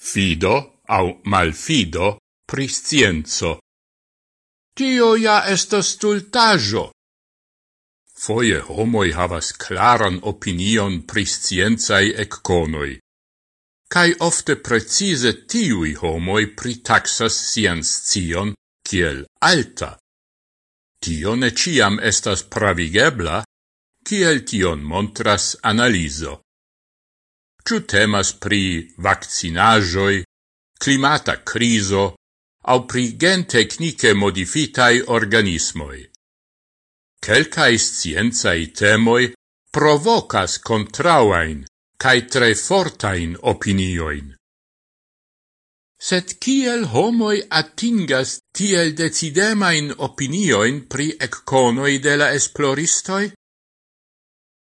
fido au malfido pri scienzo. Tio ja estas stultajo. Foje homoi havas claran opinion pri scienzai ecconoi. Cai ofte precise tiui homoi pritaxas sian scion kiel alta. Tio ne ciam estas pravigebla, kiel tion montras analizo ciu temas pri vaccinajoi, climata criso, au pri gen tecnice modifitai organismoi. Quelcae scienzae temoi provocas contrauain cae tre fortain opinioin. Sed kiel homoi atingas tiel decidemain opinioin pri ecconoi de la esploristoi?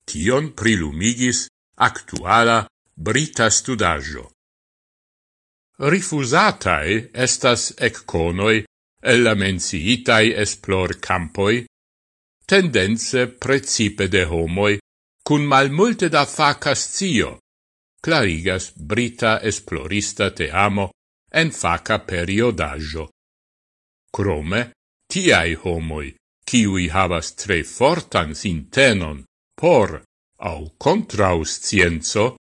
Tion prilumigis actuala Brita studaggio. Rifusatae estas ecconoi el la menciitai esplor campoi, tendenze precipe de homoi, cun mal multe da facas zio, clarigas brita esplorista te amo en faca periodaggio. Crome, tiai homoi, kiui havas tre fortan sintenon por au contraus scienzo,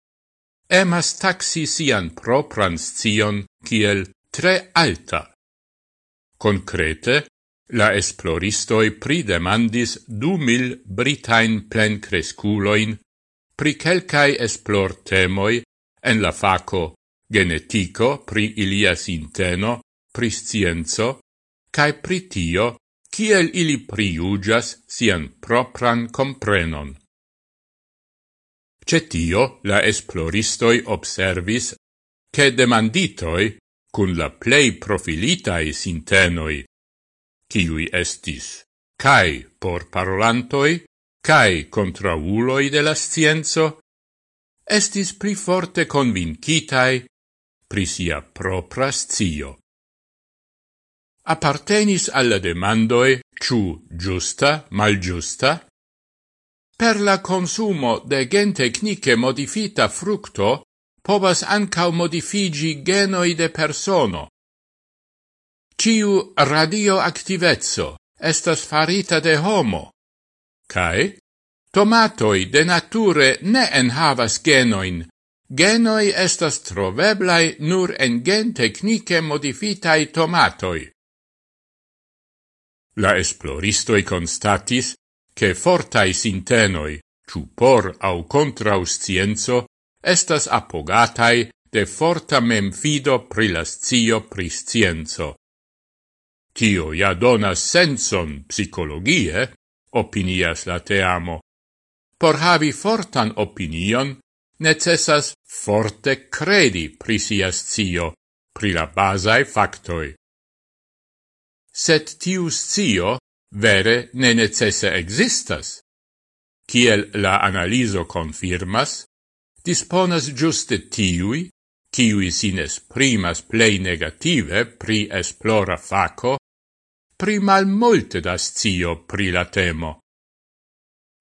emas taxi sian propran scion kiel tre alta. Concrete, la esploristoi pridemandis du mil britain plencresculoin pri quelcae esplor temoi en la faco genetico pri ilia sinteno, pri scienzo, cae pri tio, kiel ili priugias sian propran comprenon. Cetio la esploristoi observis che demanditoi cun la plei profilitae sintenoi, ciui estis cae por parolantoi, cae contrauloi de la scienzo, estis pli forte convincitai pri sia propra scio. Appartenis alla demandoi ciu giusta, malgiusta, Per la consumo de gen gentecnice modifita fructo povas ancau modifigi genoi de persono. Ciu radioactivezzo estas farita de homo, cae tomatoi de nature ne enhavas genoin, genoi estas troveblai nur en gen gentecnice modifitai tomatoi. La esploristoi constatis che fortai sintenoi, ciu por au contrau scienzo, estas apogatai de forta memfido pri la scio pri scienzo. Tio ja donas senson psicologie, opinias la teamo. Por havi fortan opinion, necessas forte credi pri sia scio, pri la basae factoi. Sed tiu scio vere ne necesse existas. Kiel la analiso confirmas, disponas giuste tiui, kiui sin primas plei negative pri esplora faco, pri mal multe da scio pri la temo.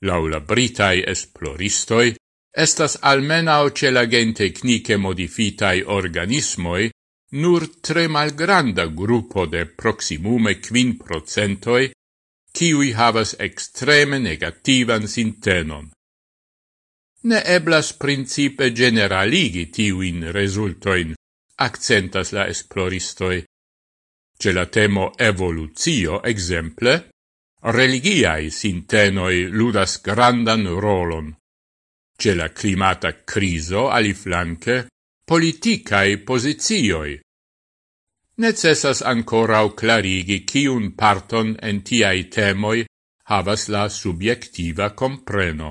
Laula Britai esploristoi, estas almenau ce la gentecnice modifitai organismoi nur tre malgranda gruppo de proximume quin procentoi kiui havas extreme negativan sintenon. Ne eblas principe generaligi tiuin resultoin, accentas la esploristoi. Ce la temo evoluzio, exemple, religiai sintenoi ludas grandan rolon. Ce la climata criso, aliflanque, politicae posizioi, necessas ancorau clarigi ciun parton en tiai temoi havas la subjectiva compreno.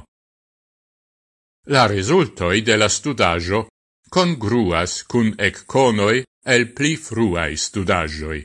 La resultoi de la studaggio congruas cun ecconoi el pli fruai studagioi.